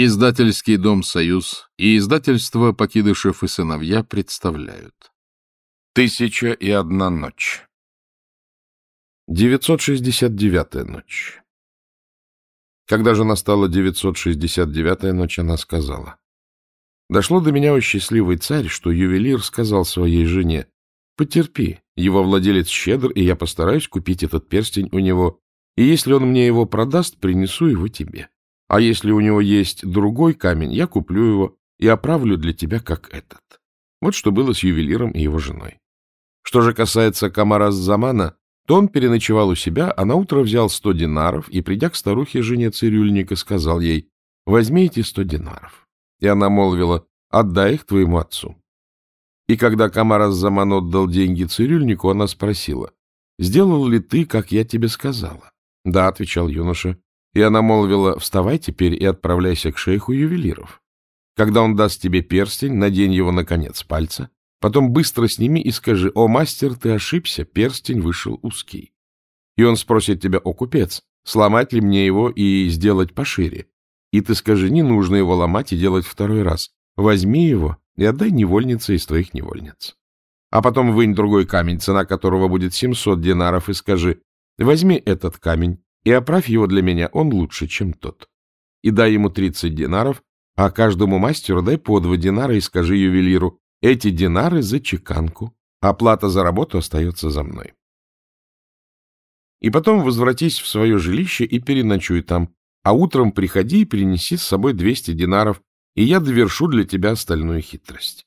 Издательский дом «Союз» и издательство «Покидышев и сыновья» представляют. Тысяча и одна ночь. 969-я ночь. Когда же настала 969-я ночь, она сказала. Дошло до меня, о счастливый царь, что ювелир сказал своей жене, «Потерпи, его владелец щедр, и я постараюсь купить этот перстень у него, и если он мне его продаст, принесу его тебе». А если у него есть другой камень, я куплю его и оправлю для тебя, как этот. Вот что было с ювелиром и его женой. Что же касается Камара Замана, то он переночевал у себя, а наутро взял сто динаров и, придя к старухе, жене цирюльника, сказал ей, «Возьми эти сто динаров». И она молвила, «Отдай их твоему отцу». И когда Камар Заман отдал деньги цирюльнику, она спросила, «Сделал ли ты, как я тебе сказала?» «Да», — отвечал юноша, и она молвила, вставай теперь и отправляйся к шейху ювелиров. Когда он даст тебе перстень, надень его на конец пальца, потом быстро сними и скажи, о, мастер, ты ошибся, перстень вышел узкий. И он спросит тебя, о, купец, сломать ли мне его и сделать пошире. И ты скажи, не нужно его ломать и делать второй раз. Возьми его и отдай невольнице из твоих невольниц. А потом вынь другой камень, цена которого будет 700 динаров, и скажи, возьми этот камень, и оправь его для меня, он лучше, чем тот. И дай ему тридцать динаров, а каждому мастеру дай по два динара и скажи ювелиру, эти динары за чеканку, а плата за работу остается за мной. И потом возвратись в свое жилище и переночуй там, а утром приходи и принеси с собой двести динаров, и я довершу для тебя остальную хитрость.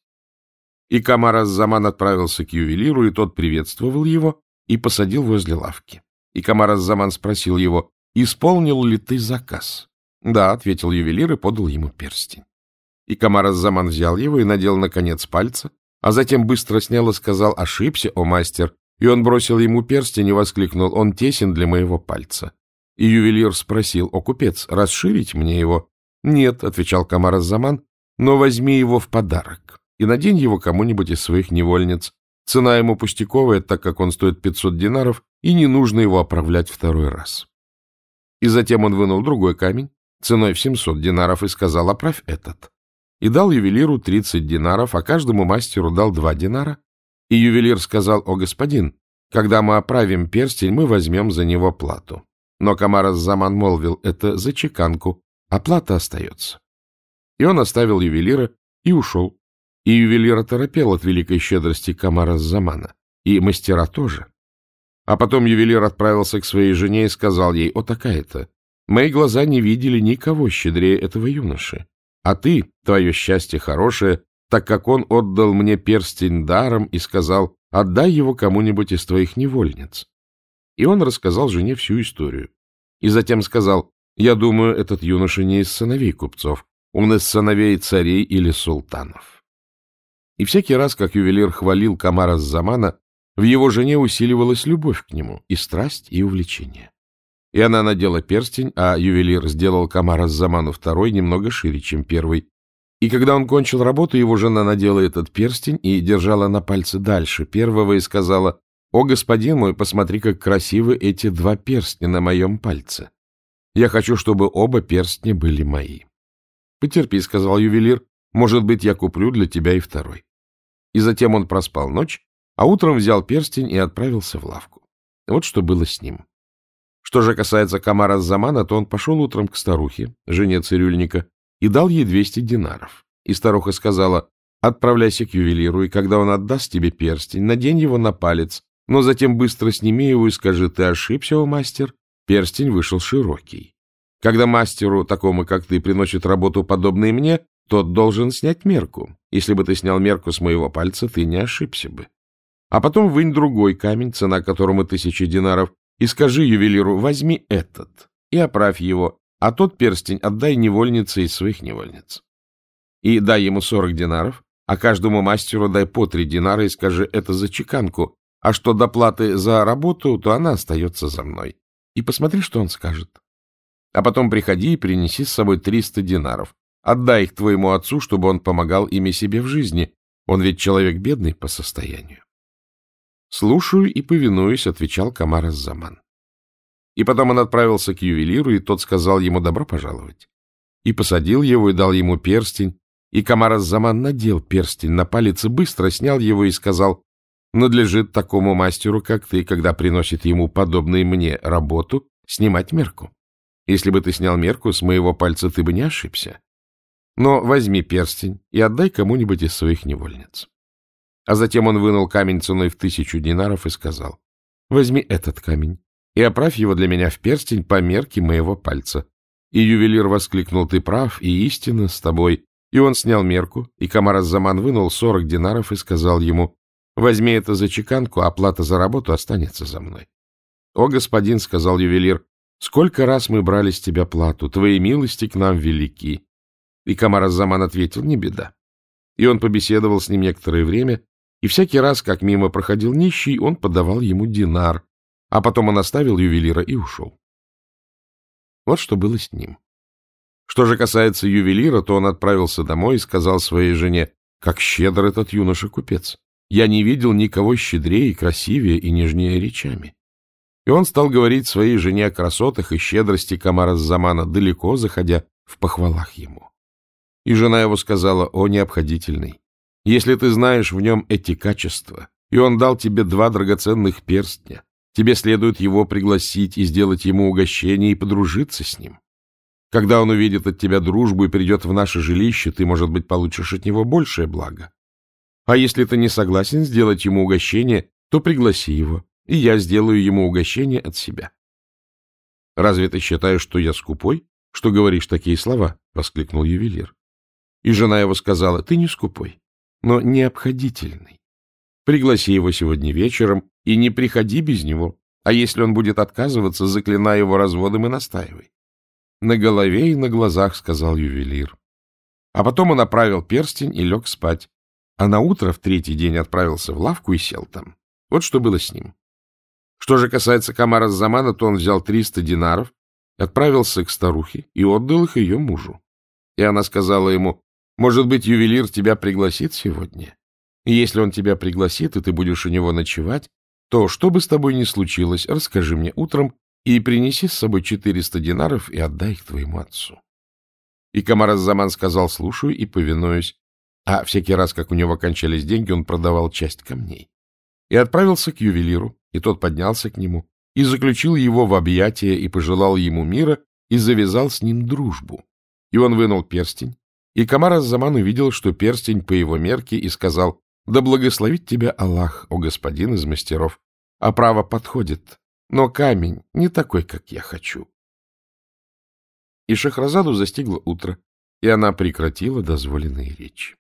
И Камар Заман отправился к ювелиру, и тот приветствовал его и посадил возле лавки. И Камар Заман спросил его, исполнил ли ты заказ? Да, ответил ювелир и подал ему перстень. И Камар Заман взял его и надел на конец пальца, а затем быстро снял и сказал, ошибся, о мастер, и он бросил ему перстень и воскликнул, он тесен для моего пальца. И ювелир спросил, о купец, расширить мне его? Нет, отвечал Камар Заман, но возьми его в подарок и надень его кому-нибудь из своих невольниц. Цена ему пустяковая, так как он стоит 500 динаров, и не нужно его оправлять второй раз. И затем он вынул другой камень, ценой в 700 динаров, и сказал, оправь этот. И дал ювелиру 30 динаров, а каждому мастеру дал 2 динара. И ювелир сказал, о, господин, когда мы оправим перстень, мы возьмем за него плату. Но Камар Заман молвил, это за чеканку, а плата остается. И он оставил ювелира и ушел. И ювелир оторопел от великой щедрости Камара Замана. И мастера тоже. А потом ювелир отправился к своей жене и сказал ей, «О, такая-то, мои глаза не видели никого щедрее этого юноши. А ты, твое счастье хорошее, так как он отдал мне перстень даром и сказал, отдай его кому-нибудь из твоих невольниц». И он рассказал жене всю историю. И затем сказал, «Я думаю, этот юноша не из сыновей купцов, он из сыновей царей или султанов». И всякий раз, как ювелир хвалил Камара Замана, в его жене усиливалась любовь к нему, и страсть, и увлечение. И она надела перстень, а ювелир сделал Камара Заману второй немного шире, чем первый. И когда он кончил работу, его жена надела этот перстень и держала на пальце дальше первого и сказала, «О, господин мой, посмотри, как красивы эти два перстня на моем пальце. Я хочу, чтобы оба перстня были мои». «Потерпи», — сказал ювелир, «может быть, я куплю для тебя и второй». И затем он проспал ночь, а утром взял перстень и отправился в лавку. Вот что было с ним. Что же касается Камара Замана, то он пошел утром к старухе, жене цирюльника, и дал ей 200 динаров. И старуха сказала, отправляйся к ювелиру, и когда он отдаст тебе перстень, надень его на палец, но затем быстро сними его и скажи, ты ошибся, о мастер, перстень вышел широкий. Когда мастеру, такому как ты, приносит работу, подобной мне, тот должен снять мерку. Если бы ты снял мерку с моего пальца, ты не ошибся бы. А потом вынь другой камень, цена которому тысячи динаров, и скажи ювелиру, возьми этот и оправь его, а тот перстень отдай невольнице из своих невольниц. И дай ему сорок динаров, а каждому мастеру дай по три динара и скажи это за чеканку, а что до платы за работу, то она остается за мной. И посмотри, что он скажет. А потом приходи и принеси с собой триста динаров. Отдай их твоему отцу, чтобы он помогал ими себе в жизни. Он ведь человек бедный по состоянию. «Слушаю и повинуюсь», — отвечал Камар Заман. И потом он отправился к ювелиру, и тот сказал ему добро пожаловать. и посадил его, и дал ему перстень, и Камар Заман надел перстень на палец и быстро снял его и сказал, «Надлежит такому мастеру, как ты, когда приносит ему подобные мне работу, снимать мерку. Если бы ты снял мерку с моего пальца, ты бы не ошибся. Но возьми перстень и отдай кому-нибудь из своих невольниц». А затем он вынул камень ценой в тысячу динаров и сказал, «Возьми этот камень и оправь его для меня в перстень по мерке моего пальца». И ювелир воскликнул, «Ты прав, и истина с тобой». И он снял мерку, и Камар Заман вынул сорок динаров и сказал ему, «Возьми это за чеканку, оплата за работу останется за мной». «О, господин», — сказал ювелир, — «сколько раз мы брали с тебя плату, твои милости к нам велики». И Камар Заман ответил, «Не беда». И он побеседовал с ним некоторое время, и всякий раз, как мимо проходил нищий, он подавал ему динар, а потом он оставил ювелира и ушел. Вот что было с ним. Что же касается ювелира, то он отправился домой и сказал своей жене, как щедр этот юноша-купец. Я не видел никого щедрее, красивее и нежнее речами. И он стал говорить своей жене о красотах и щедрости Камара Замана, далеко заходя в похвалах ему. И жена его сказала, о, необходительный, если ты знаешь в нем эти качества, и он дал тебе два драгоценных перстня, тебе следует его пригласить и сделать ему угощение и подружиться с ним. Когда он увидит от тебя дружбу и придет в наше жилище, ты, может быть, получишь от него большее благо. А если ты не согласен сделать ему угощение, то пригласи его, и я сделаю ему угощение от себя. — Разве ты считаешь, что я скупой, что говоришь такие слова? — воскликнул ювелир. И жена его сказала, — ты не скупой но необходительный. Пригласи его сегодня вечером и не приходи без него, а если он будет отказываться, заклинай его разводом и настаивай. На голове и на глазах, — сказал ювелир. А потом он оправил перстень и лег спать, а на утро в третий день отправился в лавку и сел там. Вот что было с ним. Что же касается Камара Замана, то он взял триста динаров, отправился к старухе и отдал их ее мужу. И она сказала ему, может быть, ювелир тебя пригласит сегодня? И если он тебя пригласит, и ты будешь у него ночевать, то, что бы с тобой ни случилось, расскажи мне утром и принеси с собой четыреста динаров и отдай их твоему отцу. И Камар Заман сказал, слушаю и повинуюсь, а всякий раз, как у него кончались деньги, он продавал часть камней. И отправился к ювелиру, и тот поднялся к нему, и заключил его в объятия, и пожелал ему мира, и завязал с ним дружбу. И он вынул перстень, и Камар Заман увидел, что перстень по его мерке, и сказал, «Да благословит тебя Аллах, о господин из мастеров, а право подходит, но камень не такой, как я хочу». И Шахразаду застигло утро, и она прекратила дозволенные речи.